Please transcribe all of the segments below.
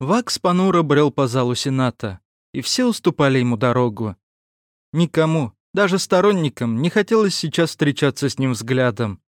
Вакс понуро брел по залу Сената, и все уступали ему дорогу. Никому, даже сторонникам, не хотелось сейчас встречаться с ним взглядом.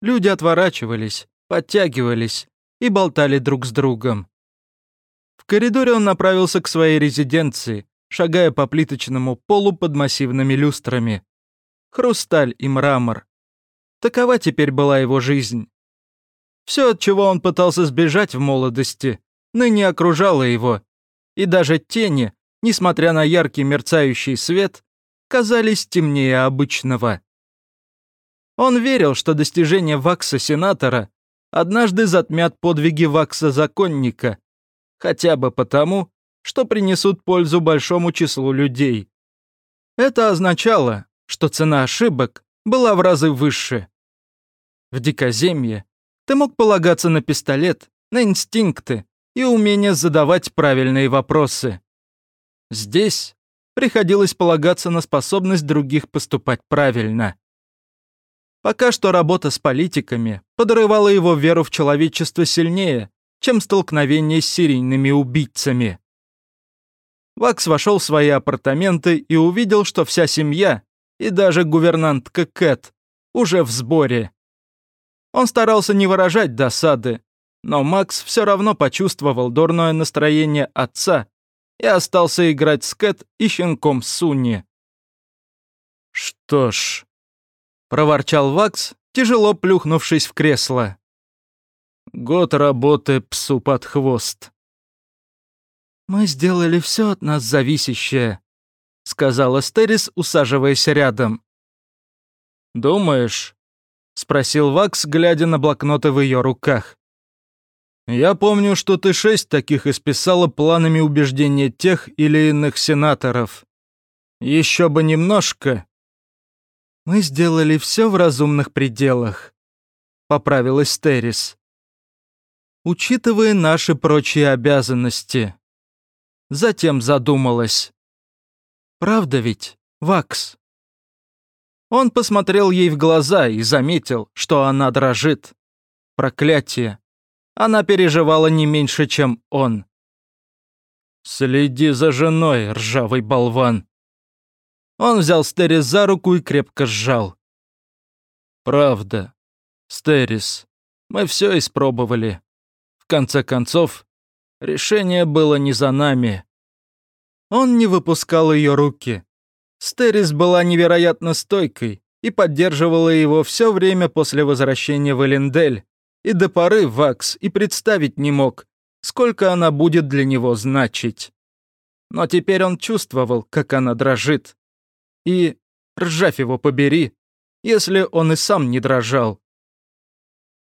Люди отворачивались, подтягивались и болтали друг с другом. В коридоре он направился к своей резиденции, шагая по плиточному полу под массивными люстрами. Хрусталь и мрамор. Такова теперь была его жизнь. Все, от чего он пытался сбежать в молодости, ныне окружало его, и даже тени, несмотря на яркий мерцающий свет, казались темнее обычного. Он верил, что достижения Вакса-сенатора однажды затмят подвиги Вакса-законника, хотя бы потому, что принесут пользу большому числу людей. Это означало, что цена ошибок была в разы выше. В дикоземье ты мог полагаться на пистолет, на инстинкты и умение задавать правильные вопросы. Здесь приходилось полагаться на способность других поступать правильно. Пока что работа с политиками подрывала его веру в человечество сильнее, чем столкновение с серийными убийцами. Вакс вошел в свои апартаменты и увидел, что вся семья и даже гувернантка Кэт уже в сборе. Он старался не выражать досады, но Макс все равно почувствовал дурное настроение отца и остался играть с Кэт и щенком Сунни. «Что ж», — проворчал Вакс, тяжело плюхнувшись в кресло. «Год работы псу под хвост». «Мы сделали все от нас зависящее», — сказала Стерис, усаживаясь рядом. «Думаешь?» — спросил Вакс, глядя на блокноты в ее руках. Я помню, что ты шесть таких исписала планами убеждения тех или иных сенаторов. Еще бы немножко. Мы сделали все в разумных пределах, поправилась Террис. Учитывая наши прочие обязанности. Затем задумалась. Правда ведь, Вакс? Он посмотрел ей в глаза и заметил, что она дрожит. Проклятие. Она переживала не меньше, чем он. «Следи за женой, ржавый болван!» Он взял Стерис за руку и крепко сжал. «Правда, Стерис, мы все испробовали. В конце концов, решение было не за нами». Он не выпускал ее руки. Стерис была невероятно стойкой и поддерживала его все время после возвращения в Элендель, и до поры Вакс и представить не мог, сколько она будет для него значить. Но теперь он чувствовал, как она дрожит. И, ржавь его побери, если он и сам не дрожал.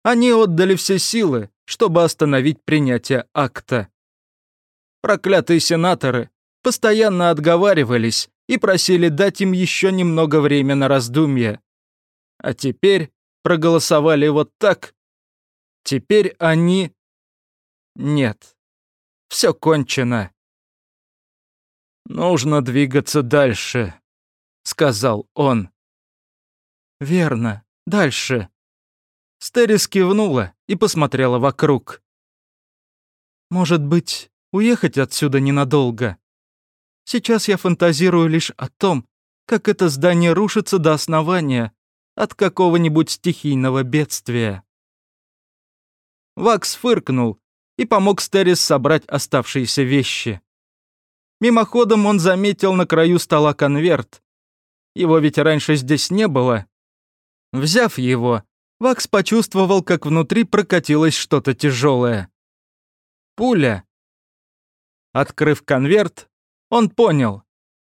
Они отдали все силы, чтобы остановить принятие акта. Проклятые сенаторы постоянно отговаривались и просили дать им еще немного времени на раздумье. А теперь проголосовали вот так, Теперь они... Нет. Все кончено. «Нужно двигаться дальше», — сказал он. «Верно, дальше». Стерис кивнула и посмотрела вокруг. «Может быть, уехать отсюда ненадолго? Сейчас я фантазирую лишь о том, как это здание рушится до основания от какого-нибудь стихийного бедствия». Вакс фыркнул и помог Стерис собрать оставшиеся вещи. Мимоходом он заметил на краю стола конверт. Его ведь раньше здесь не было. Взяв его, Вакс почувствовал, как внутри прокатилось что-то тяжелое. Пуля. Открыв конверт, он понял.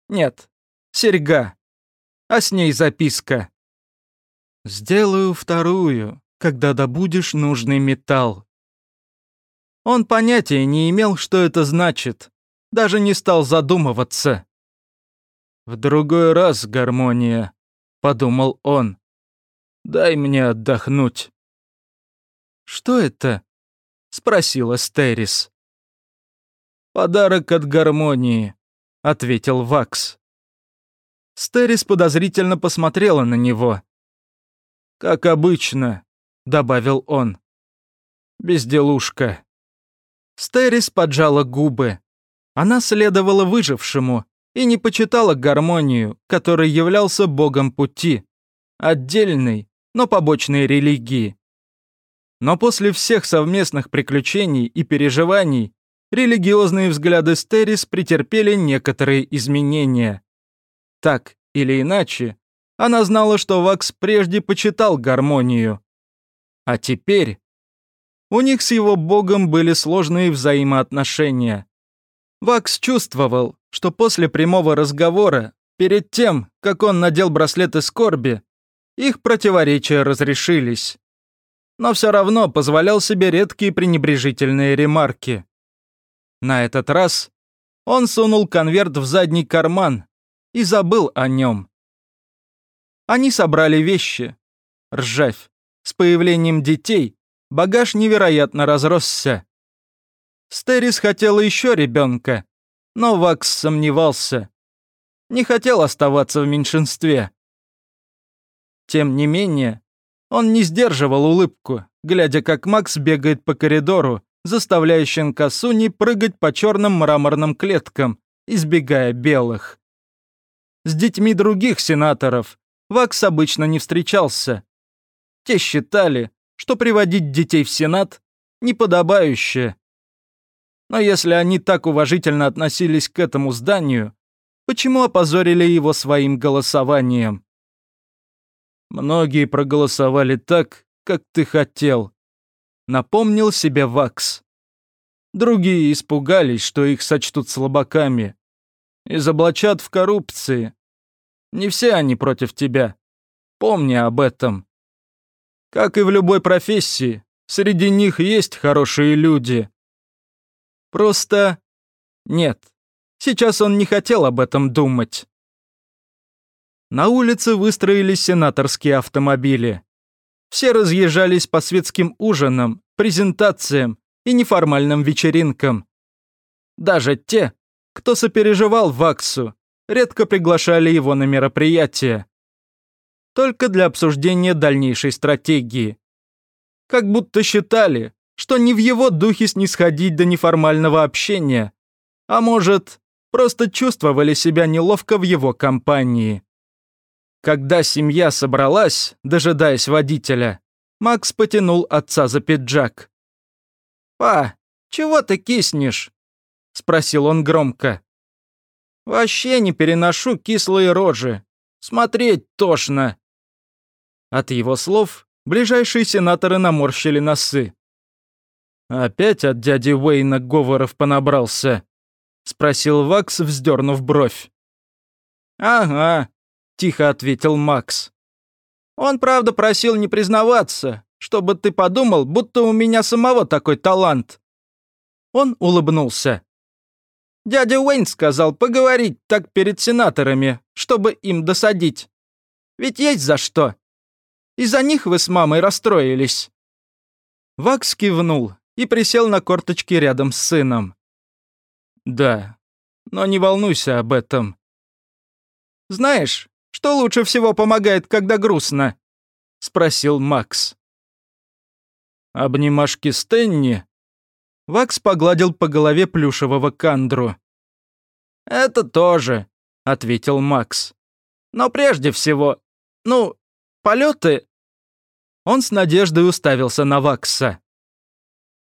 Нет, серьга. А с ней записка. «Сделаю вторую когда добудешь нужный металл. Он понятия не имел, что это значит, даже не стал задумываться. «В другой раз, гармония», — подумал он. «Дай мне отдохнуть». «Что это?» — спросила Стерис. «Подарок от гармонии», — ответил Вакс. Стерис подозрительно посмотрела на него. «Как обычно, добавил он. Безделушка. Стерис поджала губы. Она следовала выжившему и не почитала гармонию, который являлся богом пути, отдельной, но побочной религии. Но после всех совместных приключений и переживаний религиозные взгляды Стерис претерпели некоторые изменения. Так или иначе, она знала, что Вакс прежде почитал гармонию. А теперь у них с его богом были сложные взаимоотношения. Вакс чувствовал, что после прямого разговора, перед тем, как он надел браслеты скорби, их противоречия разрешились. Но все равно позволял себе редкие пренебрежительные ремарки. На этот раз он сунул конверт в задний карман и забыл о нем. Они собрали вещи. Ржавь. С появлением детей багаж невероятно разросся. Стерис хотела еще ребенка, но Вакс сомневался. Не хотел оставаться в меньшинстве. Тем не менее, он не сдерживал улыбку, глядя, как Макс бегает по коридору, заставляя щенка Суни прыгать по черным мраморным клеткам, избегая белых. С детьми других сенаторов Вакс обычно не встречался. Те считали, что приводить детей в Сенат – неподобающе. Но если они так уважительно относились к этому зданию, почему опозорили его своим голосованием? Многие проголосовали так, как ты хотел, напомнил себе Вакс. Другие испугались, что их сочтут слабаками. Изоблачат в коррупции. Не все они против тебя. Помни об этом. Как и в любой профессии, среди них есть хорошие люди. Просто... Нет, сейчас он не хотел об этом думать. На улице выстроились сенаторские автомобили. Все разъезжались по светским ужинам, презентациям и неформальным вечеринкам. Даже те, кто сопереживал Ваксу, редко приглашали его на мероприятия. Только для обсуждения дальнейшей стратегии. Как будто считали, что не в его духе снисходить до неформального общения, а может, просто чувствовали себя неловко в его компании. Когда семья собралась, дожидаясь водителя, Макс потянул отца за пиджак. «Па, чего ты киснешь?» — спросил он громко. «Вообще не переношу кислые рожи. Смотреть тошно». От его слов ближайшие сенаторы наморщили носы. «Опять от дяди Уэйна говоров понабрался?» — спросил Вакс, вздернув бровь. «Ага», — тихо ответил Макс. «Он, правда, просил не признаваться, чтобы ты подумал, будто у меня самого такой талант». Он улыбнулся. «Дядя Уэйн сказал поговорить так перед сенаторами, чтобы им досадить. Ведь есть за что. Из-за них вы с мамой расстроились». Вакс кивнул и присел на корточки рядом с сыном. «Да, но не волнуйся об этом». «Знаешь, что лучше всего помогает, когда грустно?» — спросил Макс. «Обнимашки Стэнни?» Вакс погладил по голове плюшевого кандру. «Это тоже», — ответил Макс. «Но прежде всего, ну, полеты...» Он с надеждой уставился на Вакса.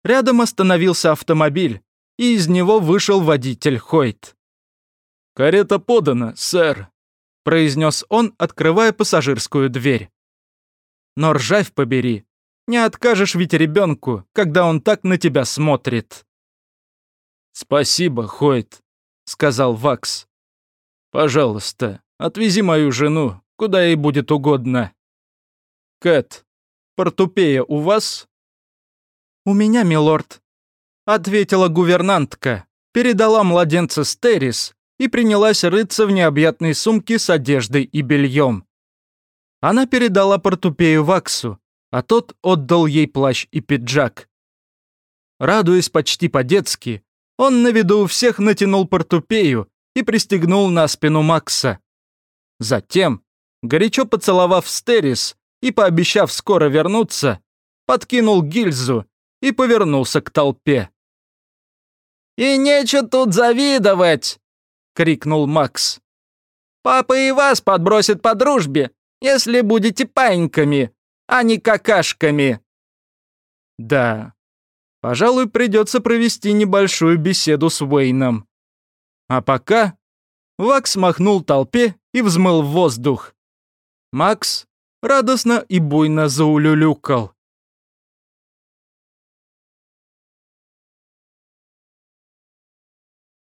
Рядом остановился автомобиль, и из него вышел водитель Хойт. «Карета подана, сэр», — произнес он, открывая пассажирскую дверь. «Но ржавь побери, не откажешь ведь ребенку, когда он так на тебя смотрит». «Спасибо, Хойт», — сказал Вакс. «Пожалуйста, отвези мою жену, куда ей будет угодно». «Кэт, портупея у вас?» «У меня, милорд», — ответила гувернантка, передала младенца Стерис и принялась рыться в необъятной сумке с одеждой и бельем. Она передала портупею Ваксу, а тот отдал ей плащ и пиджак. Радуясь почти по-детски, он на виду у всех натянул портупею и пристегнул на спину Макса. Затем, горячо поцеловав Стерис и пообещав скоро вернуться, подкинул гильзу и повернулся к толпе. «И нечего тут завидовать!» — крикнул Макс. «Папа и вас подбросит по дружбе, если будете паиньками, а не какашками!» Да, пожалуй, придется провести небольшую беседу с Уэйном. А пока Вакс махнул толпе и взмыл в воздух. Макс радостно и буйно заулюлюкал.